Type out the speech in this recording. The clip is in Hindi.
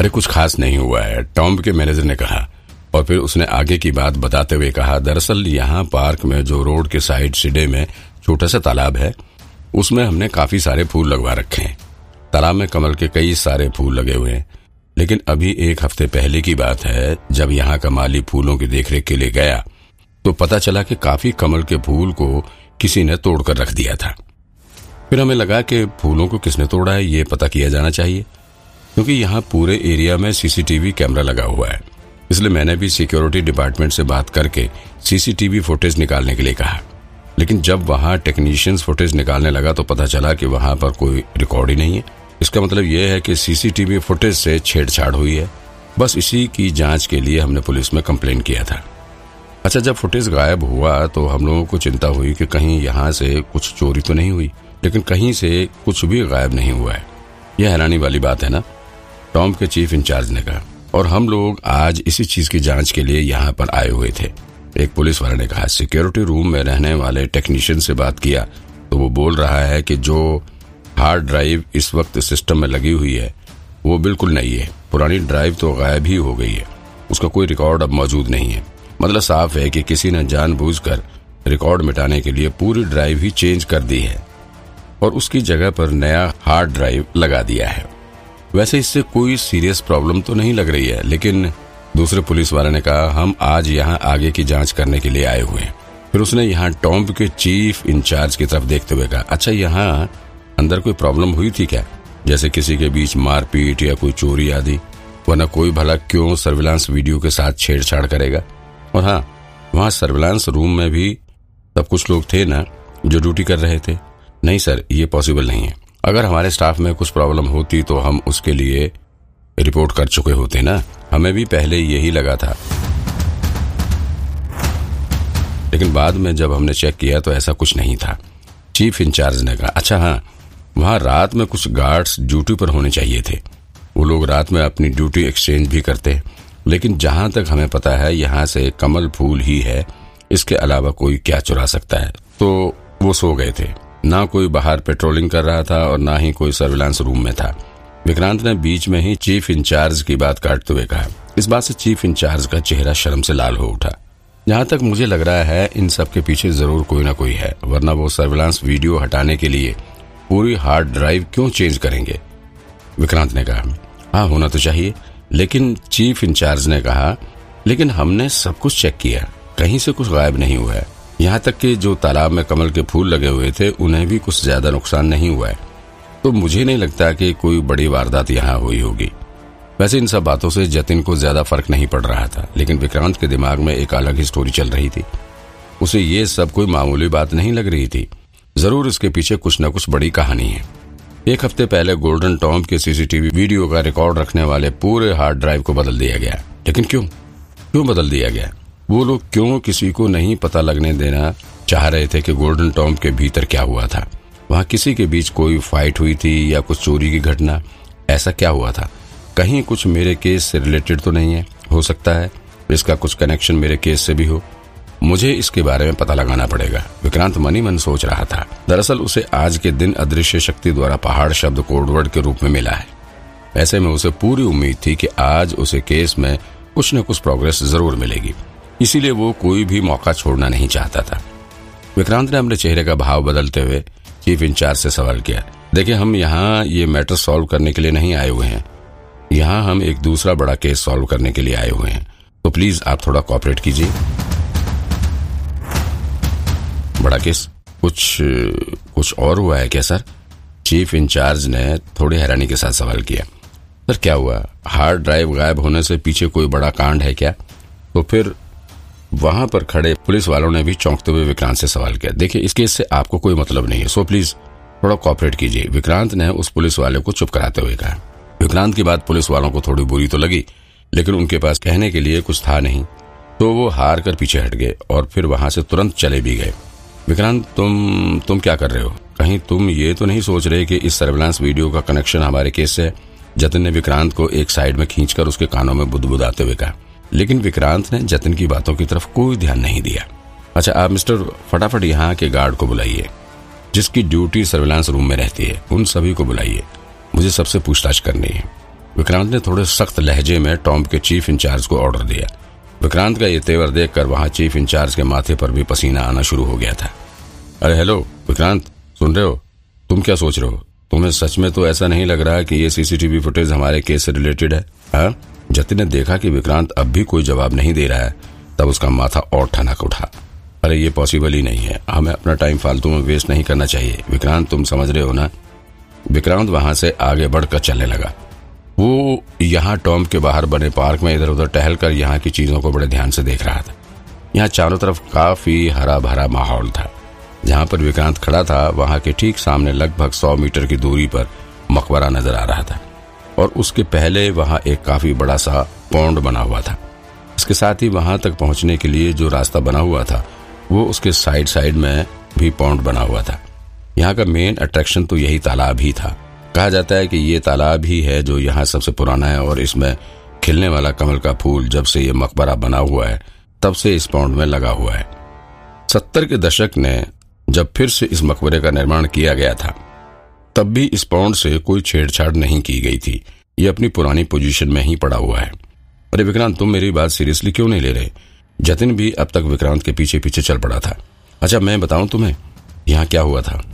अरे, कुछ खास नहीं हुआ है। टॉम्ब के मैनेजर ने कहा, और फिर उसने आगे की बात बताते हुए कहा, दरअसल यहाँ पार्क में जो रोड के साइड सिडे में छोटा सा तालाब है, उसमें हमने काफ़ी सारे फूल लगवा रखे हैं। तालाब में कमल के कई सारे फूल लगे हुए हैं। लेकिन अभी एक हफ़्ते पहले की बात है, जब यहाँ का माली फूलों की देखरेख के लिए गया तो पता चला कि काफ़ी कमल के फूल को किसी ने तोड़कर रख दिया था। फिर हमें लगा कि फूलों को किसने तोड़ा है, ये पता किया जाना चाहिए। क्योंकि यहाँ पूरे एरिया में सीसीटीवी कैमरा लगा हुआ है। इसलिए मैंने भी सिक्योरिटी डिपार्टमेंट से बात करके सीसीटीवी फुटेज निकालने के लिए कहा। लेकिन जब वहाँ टेक्नीशियंस फुटेज निकालने लगा तो पता चला कि वहाँ पर कोई रिकॉर्ड ही नहीं है। इसका मतलब यह है कि सीसीटीवी फुटेज से छेड़छाड़ हुई है। बस इसी की जाँच के लिए हमने पुलिस में कंप्लेन किया था। अच्छा जब फुटेज गायब हुआ तो हम लोगों को चिंता हुई कि कहीं यहाँ से कुछ चोरी तो नहीं हुई, लेकिन कहीं से कुछ भी गायब नहीं हुआ है। यह हैरानी वाली बात है ना? टॉम के चीफ इंचार्ज ने कहा, और हम लोग आज इसी चीज़ की जाँच के लिए यहाँ पर आए हुए थे। एक पुलिस वाले ने कहा, सिक्योरिटी रूम में रहने वाले टेक्नीशियन से बात किया तो वो बोल रहा है कि जो हार्ड ड्राइव इस वक्त सिस्टम में लगी हुई है, वो बिल्कुल नहीं है। पुरानी ड्राइव तो गायब ही हो गई है। उसका कोई रिकॉर्ड अब मौजूद नहीं है। मतलब साफ़ है कि किसी ने जानबूझकर रिकॉर्ड मिटाने के लिए पूरी ड्राइव ही चेंज कर दी है और उसकी जगह पर नया हार्ड ड्राइव लगा दिया है। वैसे इससे कोई सीरियस प्रॉब्लम तो नहीं लग रही है, लेकिन दूसरे पुलिस वाले ने कहा, हम आज यहाँ आगे की जाँच करने के लिए आए हुए हैं। फिर उसने यहाँ टॉम्ब के चीफ इंचार्ज की तरफ़ देखते हुए कहा अच्छा यहाँ अंदर कोई प्रॉब्लम हुई थी क्या? जैसे किसी के बीच मारपीट या कोई चोरी आदि? वरना कोई भला क्यों सर्विलांस वीडियो के साथ छेड़छाड़ करेगा? और हाँ वहाँ सर्विलांस रूम में भी सब कुछ लोग थे ना, जो ड्यूटी कर रहे थे? नहीं सर ये पॉसिबल नहीं है। अगर हमारे स्टाफ में कुछ प्रॉब्लम होती तो हम उसके लिए रिपोर्ट कर चुके होते ना। हमें भी पहले यही लगा था। लेकिन बाद में जब हमने चेक किया तो ऐसा कुछ नहीं था। चीफ इंचार्ज ने कहा अच्छा हाँ वहाँ रात में कुछ गार्ड्स ड्यूटी पर होने चाहिए थे। वो लोग रात में अपनी ड्यूटी एक्सचेंज भी करते। लेकिन जहाँ तक हमें पता है, यहाँ से कमल फूल ही है। इसके अलावा कोई क्या चुरा सकता है? तो वो सो गए थे। ना कोई बाहर पेट्रोलिंग कर रहा था और ना ही कोई सर्विलांस रूम में था। विक्रांत ने बीच में ही चीफ इंचार्ज की बात काटते हुए कहा। इस बात से चीफ इंचार्ज का चेहरा शर्म से लाल हो उठा। जहाँ तक मुझे लग रहा है, इन सब के पीछे ज़रूर कोई ना कोई है, वरना वो सर्विलांस वीडियो हटाने के लिए पूरी हार्ड ड्राइव क्यों चेंज करेंगे? विक्रांत ने कहा हाँ होना तो चाहिए। लेकिन चीफ इंचार्ज ने कहा, लेकिन हमने सब कुछ चेक किया कहीं से कुछ गायब नहीं हुआ है। यहाँ तक कि जो तालाब में कमल के फूल लगे हुए थे, उन्हें भी कुछ ज़्यादा नुकसान नहीं हुआ है। तो मुझे नहीं लगता कि कोई बड़ी वारदात यहाँ हुई होगी। वैसे इन सब बातों से जतिन को ज़्यादा फ़र्क नहीं पड़ रहा था, लेकिन विक्रांत के दिमाग में एक अलग ही स्टोरी चल रही थी। उसे ये सब कोई मामूली बात नहीं लग रही थी। ज़रूर इसके पीछे कुछ न कुछ बड़ी कहानी है। एक हफ़्ते पहले गोल्डन टॉम के सीसीटीवी वीडियो का रिकॉर्ड रखने वाले पूरे हार्ड ड्राइव को बदल दिया गया। लेकिन क्यों? क्यों बदल दिया गया? वो लोग क्यों किसी को नहीं पता लगने देना चाह रहे थे कि गोल्डन टॉम के भीतर क्या हुआ था? वहाँ किसी के बीच कोई फाइट हुई थी या कुछ चोरी की घटना? ऐसा क्या हुआ था? कहीं कुछ मेरे केस से रिलेटेड तो नहीं है? हो सकता है इसका कुछ कनेक्शन मेरे केस से भी हो। मुझे इसके बारे में पता लगाना पड़ेगा। विक्रांत मनी मन सोच रहा था। दरअसल उसे आज के दिन अदृश्य शक्ति द्वारा पहाड़ शब्द कोडवर्ड के रूप में मिला है। ऐसे में उसे पूरी उम्मीद थी कि आज उसे केस में कुछ न कुछ प्रोग्रेस ज़रूर मिलेगी। इसीलिए वो कोई भी मौका छोड़ना नहीं चाहता था। विक्रांत ने अपने चेहरे का भाव बदलते हुए चीफ इंचार्ज से सवाल किया, देखिए, हम यहाँ ये मैटर सॉल्व करने के लिए नहीं आए हुए हैं। यहाँ हम एक दूसरा बड़ा केस सॉल्व करने के लिए आए हुए हैं। तो प्लीज़ आप थोड़ा कॉपरेट कीजिए। बड़ा केस? कुछ कुछ और हुआ है क्या, सर? चीफ इंचार्ज ने थोड़ी हैरानी के साथ सवाल किया, सर, क्या हुआ? हार्ड ड्राइव गायब होने से पीछे कोई बड़ा कांड है क्या? तो फिर वहाँ पर खड़े पुलिस वालों ने भी चौंकते हुए विक्रांत से सवाल किया। देखिए, इस केस से आपको कोई मतलब नहीं है। सो प्लीज़ थोड़ा कॉपरेट कीजिए। विक्रांत ने उस पुलिस वाले को चुप कराते हुए कहा। विक्रांत की बात पुलिस वालों को थोड़ी बुरी तो लगी, लेकिन उनके पास कहने के लिए कुछ था नहीं। तो वो हार कर पीछे हट गए और फिर वहाँ से तुरंत चले भी गए। विक्रांत, तुम तुम क्या कर रहे हो? कहीं तुम ये तो नहीं सोच रहे कि इस सर्विलांस वीडियो का कनेक्शन हमारे केस से? जतिन ने विक्रांत को एक साइड में खींचकर उसके कानों में बुदबुदाते हुए कहा। लेकिन विक्रांत ने जतिन की बातों की तरफ़ कोई ध्यान नहीं दिया। अच्छा आप मिस्टर फटाफट यहाँ के गार्ड को बुलाइए, जिसकी ड्यूटी सर्विलांस रूम में रहती है, उन सभी को बुलाइए। मुझे सबसे पूछताछ करनी है। विक्रांत ने थोड़े सख्त लहजे में टॉम के चीफ इंचार्ज को ऑर्डर दिया। विक्रांत का ये तेवर देखकर वहाँ चीफ इंचार्ज के माथे पर भी पसीना आना शुरू हो गया था। अरे, हेलो, विक्रांत, सुन रहे हो? तुम क्या सोच रहे हो? तुम्हें सच में तो ऐसा नहीं लग रहा कि ये सीसीटीवी फुटेज हमारे केस से रिलेटेड है, हा? जतिन ने देखा कि विक्रांत अब भी कोई जवाब नहीं दे रहा है, तब उसका माथा और ठनक उठा। अरे, ये पॉसिबल ही नहीं है। हमें अपना टाइम फालतू में वेस्ट नहीं करना चाहिए। विक्रांत, तुम समझ रहे हो ना? विक्रांत वहाँ से आगे बढ़कर चलने लगा। वो यहाँ टॉम के बाहर बने पार्क में इधर उधर टहल कर यहाँ की चीज़ों को बड़े ध्यान से देख रहा था। यहाँ चारों तरफ़ काफ़ी हरा भरा माहौल था। जहाँ पर विक्रांत खड़ा था, वहाँ के ठीक सामने लगभग सौ मीटर की दूरी पर मकबरा नज़र आ रहा था। और उसके पहले वहाँ एक काफ़ी बड़ा सा पौंड बना हुआ था। इसके साथ ही वहाँ तक पहुँचने के लिए जो रास्ता बना हुआ था, वो उसके साइड साइड में भी पौंड बना हुआ था। यहाँ का मेन अट्रैक्शन तो यही तालाब ही था। कहा जाता है कि ये तालाब ही है जो यहाँ सबसे पुराना है और इसमें खिलने वाला कमल का फूल जब से ये मकबरा बना हुआ है, तब से इस पौंड में लगा हुआ है। सत्तर के दशक ने जब फिर से इस मकबरे का निर्माण किया गया था तब भी इस पाउंड से कोई छेड़छाड़ नहीं की गई थी। ये अपनी पुरानी पोजीशन में ही पड़ा हुआ है। अरे विक्रांत, तुम मेरी बात सीरियसली क्यों नहीं ले रहे? जतिन भी अब तक विक्रांत के पीछे पीछे चल पड़ा था। अच्छा मैं बताऊँ तुम्हें? यहाँ क्या हुआ था?